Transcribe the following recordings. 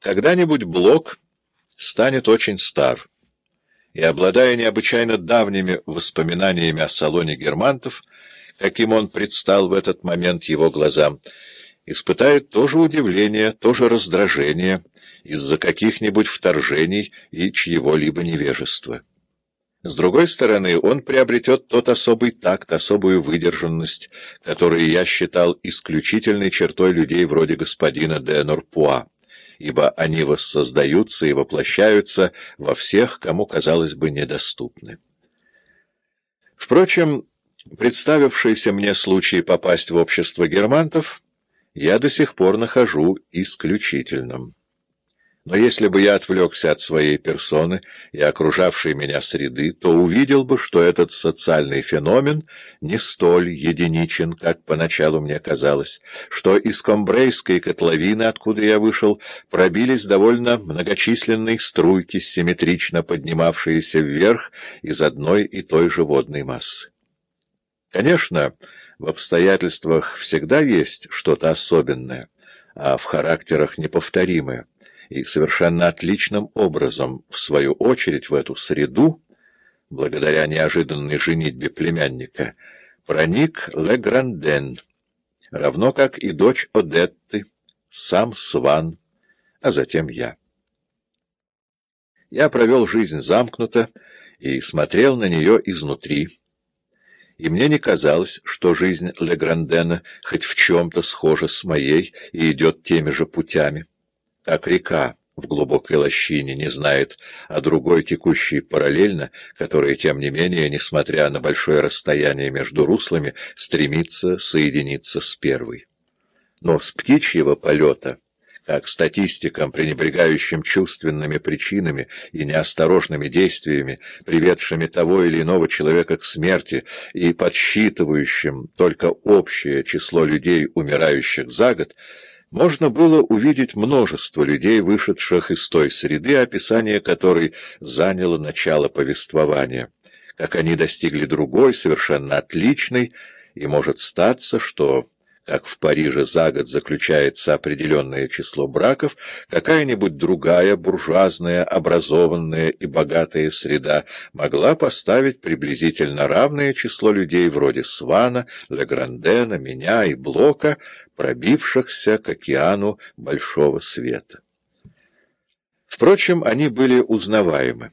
Когда-нибудь Блок станет очень стар, и, обладая необычайно давними воспоминаниями о салоне германтов, каким он предстал в этот момент его глазам, испытает то же удивление, то же раздражение из-за каких-нибудь вторжений и чьего-либо невежества. С другой стороны, он приобретет тот особый такт, особую выдержанность, которые я считал исключительной чертой людей вроде господина де Норпуа, ибо они воссоздаются и воплощаются во всех, кому, казалось бы, недоступны. Впрочем, представившийся мне случай попасть в общество германтов я до сих пор нахожу исключительным. Но если бы я отвлекся от своей персоны и окружавшей меня среды, то увидел бы, что этот социальный феномен не столь единичен, как поначалу мне казалось, что из комбрейской котловины, откуда я вышел, пробились довольно многочисленные струйки, симметрично поднимавшиеся вверх из одной и той же водной массы. Конечно, в обстоятельствах всегда есть что-то особенное, а в характерах неповторимое и совершенно отличным образом, в свою очередь, в эту среду, благодаря неожиданной женитьбе племянника, проник Легранден, равно как и дочь Одетты, сам Сван, а затем я. Я провел жизнь замкнуто и смотрел на нее изнутри, и мне не казалось, что жизнь Леграндена хоть в чем-то схожа с моей и идет теми же путями как река в глубокой лощине не знает о другой текущей параллельно, которая, тем не менее, несмотря на большое расстояние между руслами, стремится соединиться с первой. Но с птичьего полета, как статистикам, пренебрегающим чувственными причинами и неосторожными действиями, приведшими того или иного человека к смерти и подсчитывающим только общее число людей, умирающих за год, можно было увидеть множество людей, вышедших из той среды, описание которой заняло начало повествования, как они достигли другой, совершенно отличной, и может статься, что как в Париже за год заключается определенное число браков, какая-нибудь другая буржуазная, образованная и богатая среда могла поставить приблизительно равное число людей вроде Свана, Леграндена, меня и Блока, пробившихся к океану большого света. Впрочем, они были узнаваемы,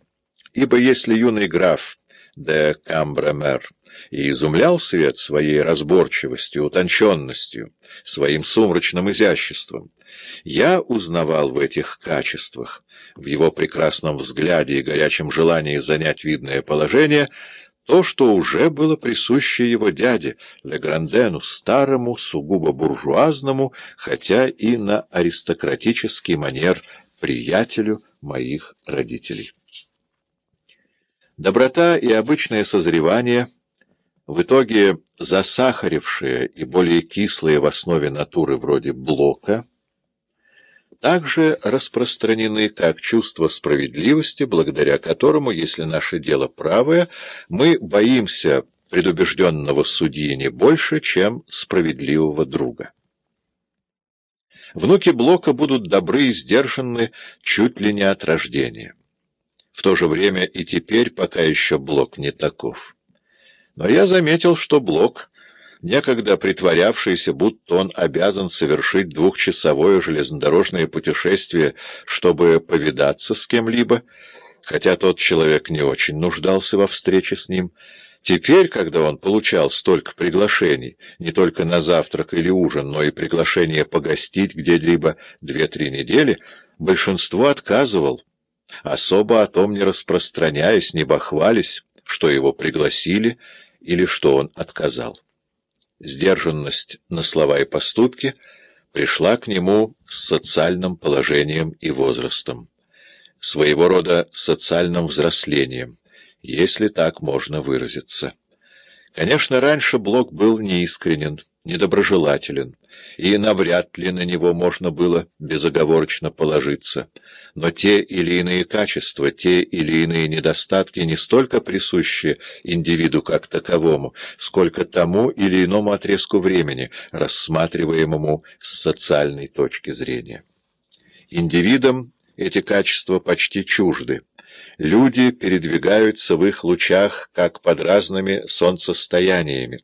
ибо если юный граф де Камбремер и изумлял свет своей разборчивостью, утонченностью, своим сумрачным изяществом. Я узнавал в этих качествах, в его прекрасном взгляде и горячем желании занять видное положение, то, что уже было присуще его дяде, Леграндену, старому, сугубо буржуазному, хотя и на аристократический манер приятелю моих родителей. Доброта и обычное созревание — в итоге засахарившие и более кислые в основе натуры вроде блока также распространены как чувство справедливости, благодаря которому, если наше дело правое, мы боимся предубежденного судьи не больше, чем справедливого друга. Внуки Блока будут добры и сдержаны чуть ли не от рождения. В то же время и теперь пока еще Блок не таков. Но я заметил, что Блок, некогда притворявшийся, будто он обязан совершить двухчасовое железнодорожное путешествие, чтобы повидаться с кем-либо, хотя тот человек не очень нуждался во встрече с ним, Теперь, когда он получал столько приглашений, не только на завтрак или ужин, но и приглашение погостить где-либо две-три недели, большинство отказывал, особо о том не распространяясь, не бахвались, что его пригласили, или что он отказал. Сдержанность на слова и поступки пришла к нему с социальным положением и возрастом, своего рода социальным взрослением, если так можно выразиться. Конечно, раньше Блок был неискренен, недоброжелателен, и навряд ли на него можно было безоговорочно положиться. Но те или иные качества, те или иные недостатки не столько присущи индивиду как таковому, сколько тому или иному отрезку времени, рассматриваемому с социальной точки зрения. Индивидам эти качества почти чужды. Люди передвигаются в их лучах как под разными солнцестояниями,